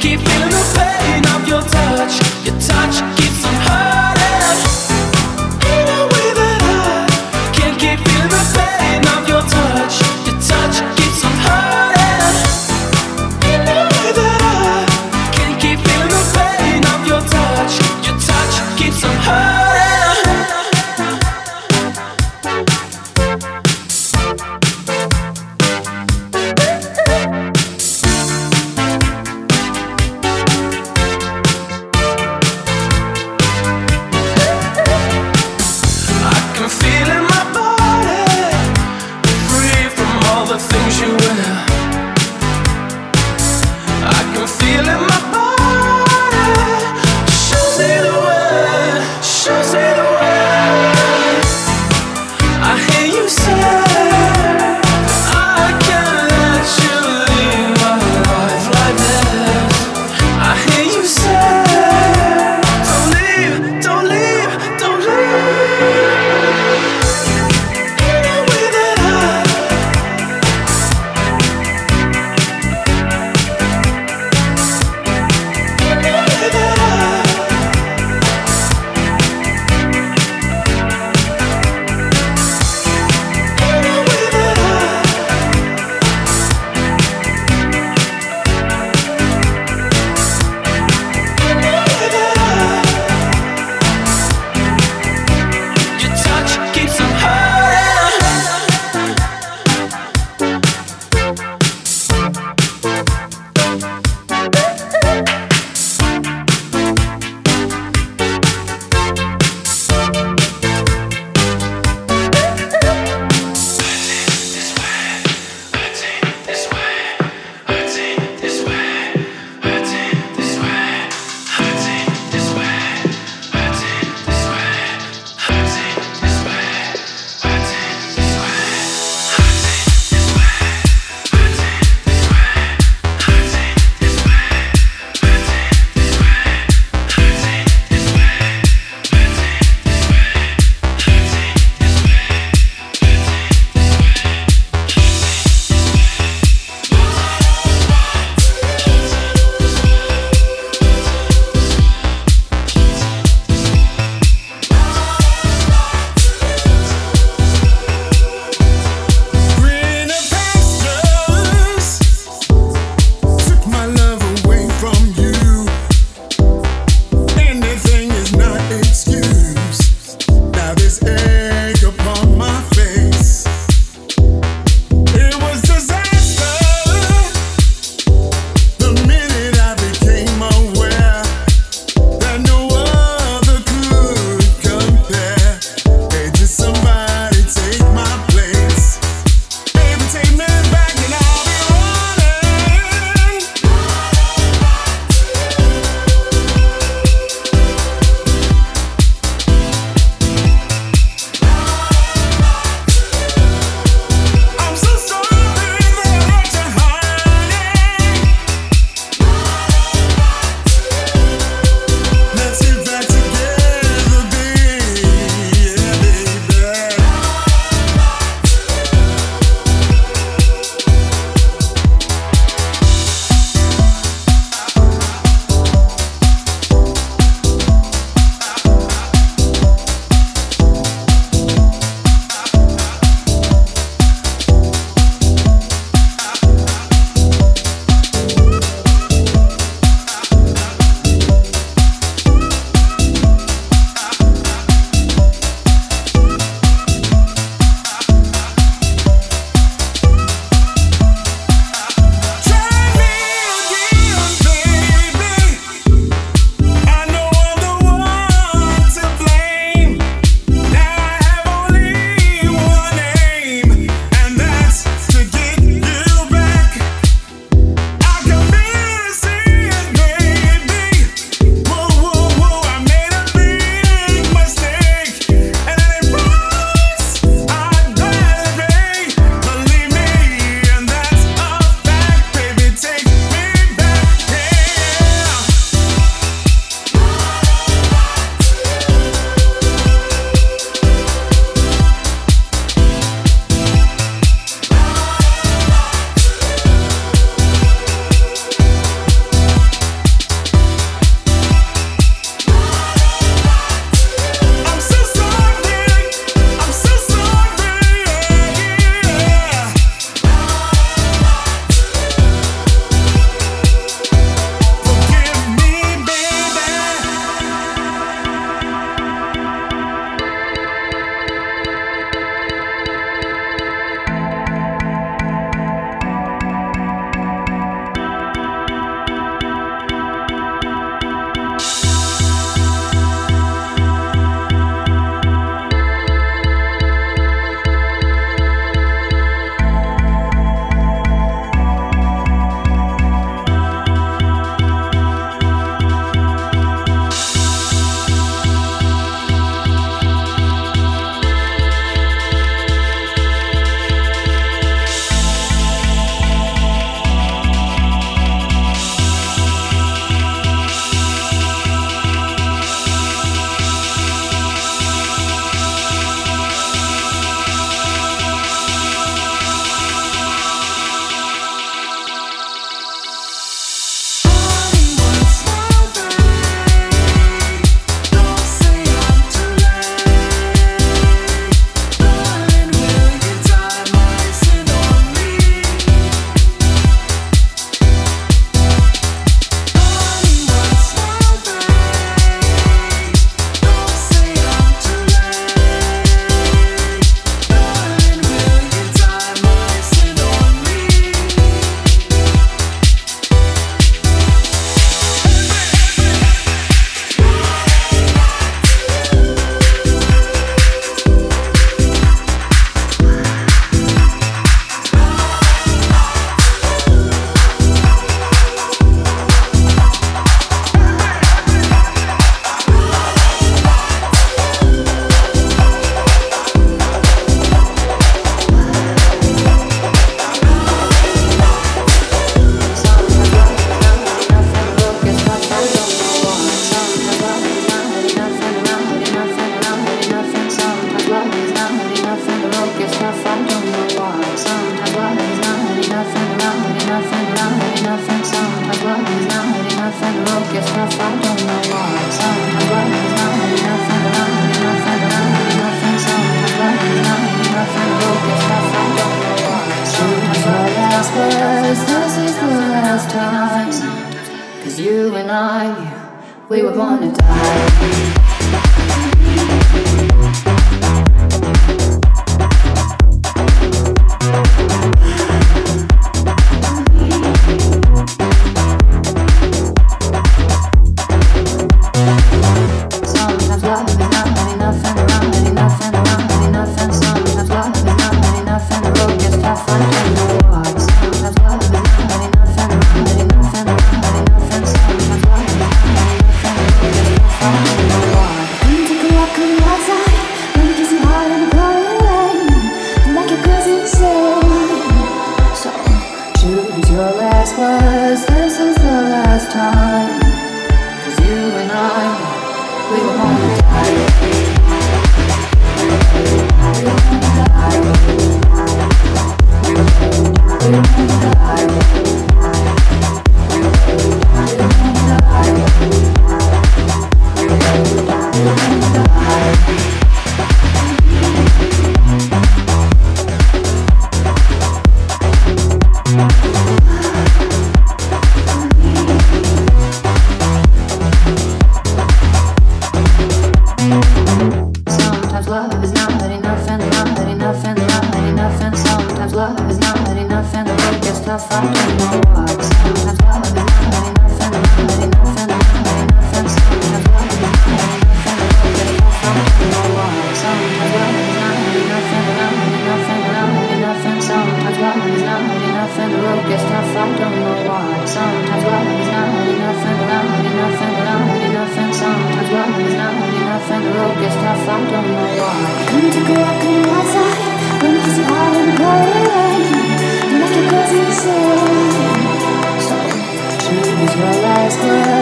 keep feeling the pain. whisper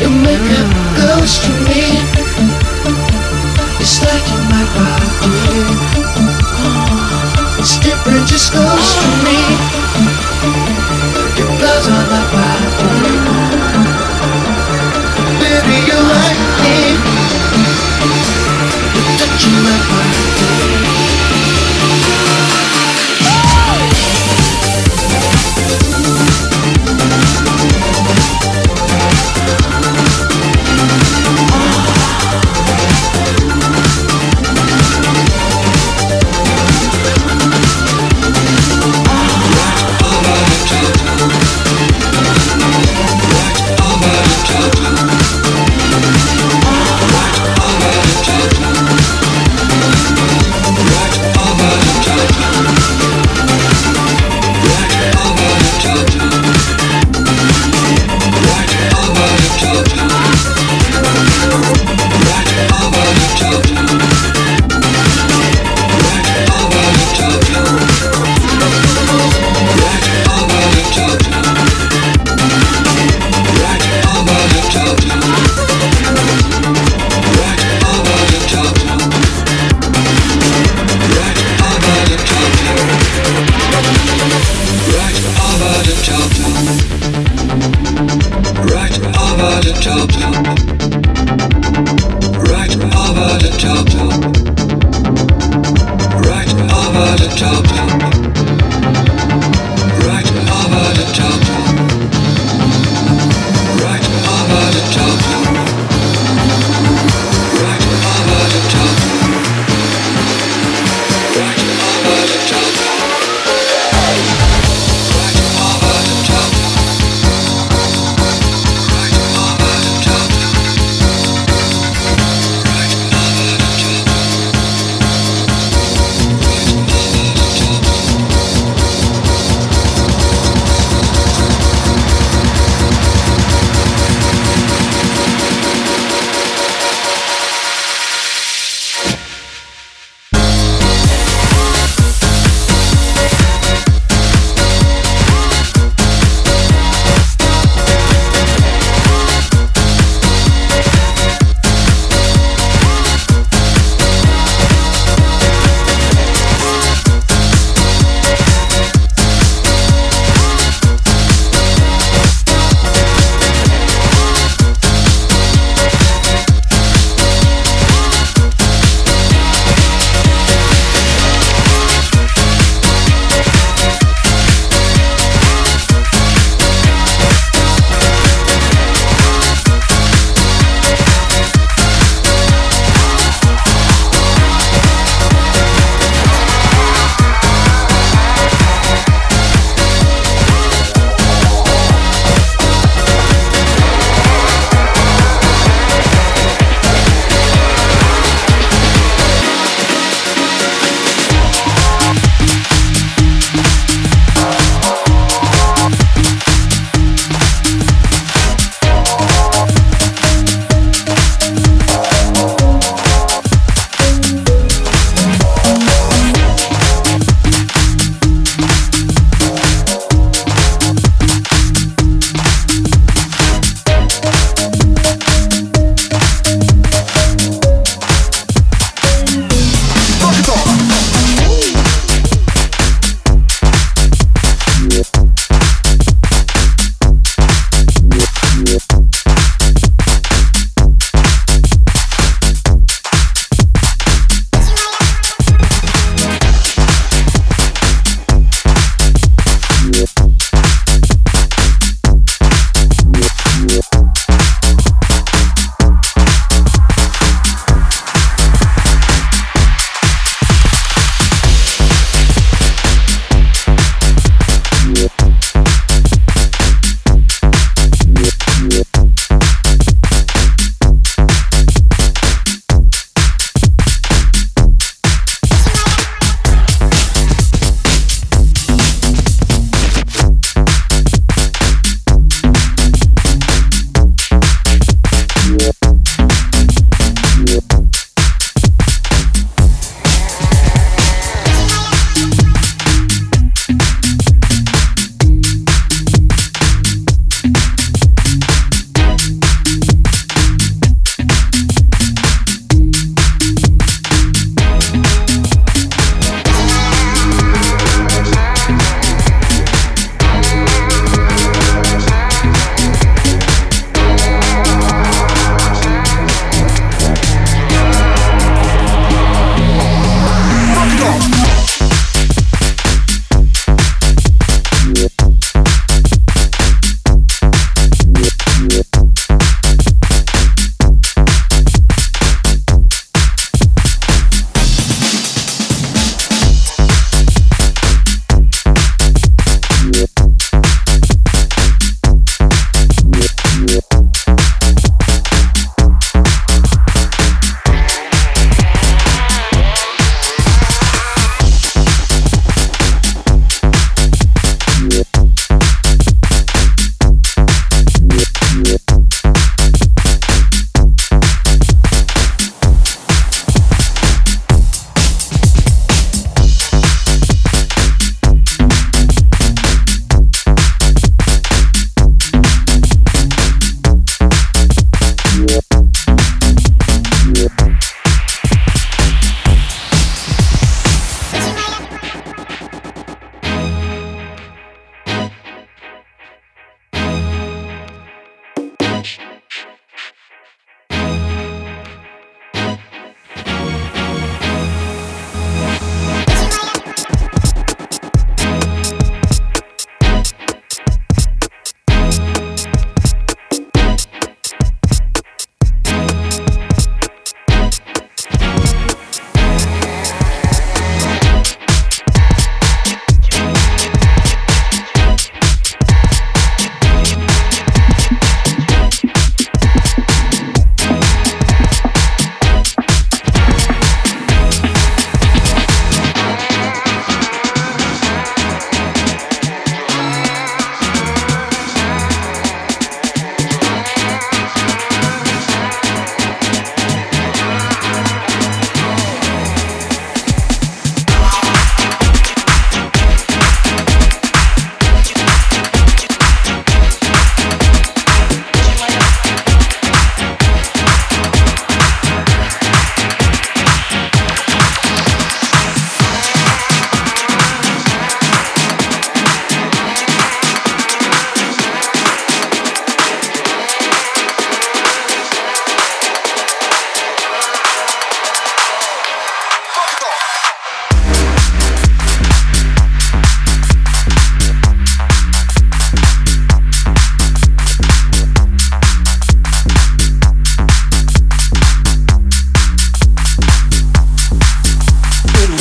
Your makeup goes to me. It's like in my body. It's different, just goes to me. Your blood's on my body. Baby, you're.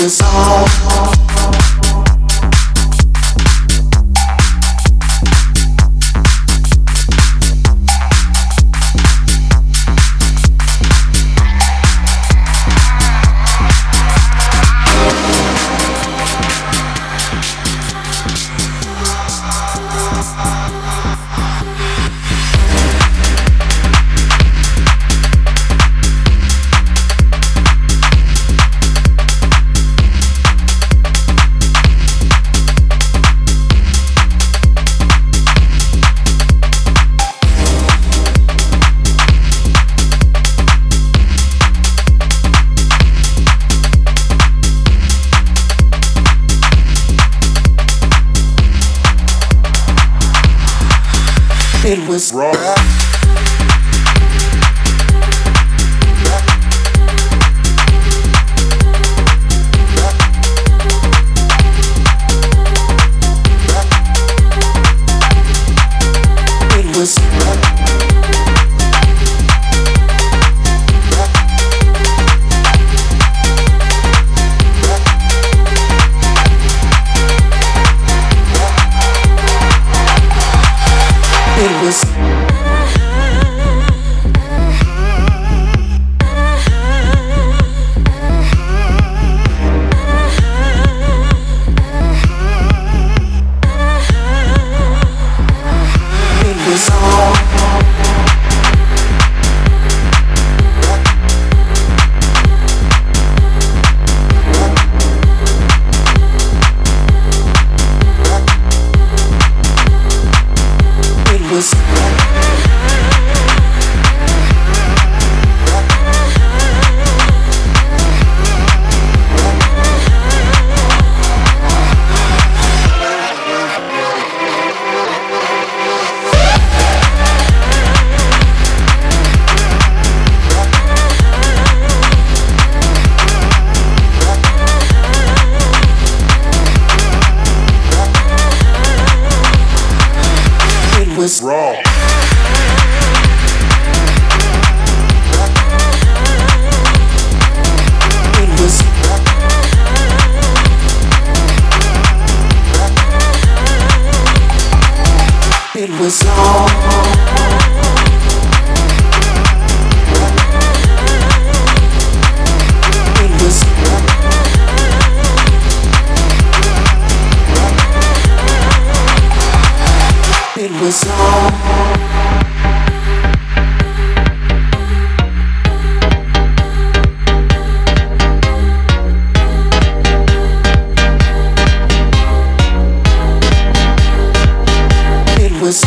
Was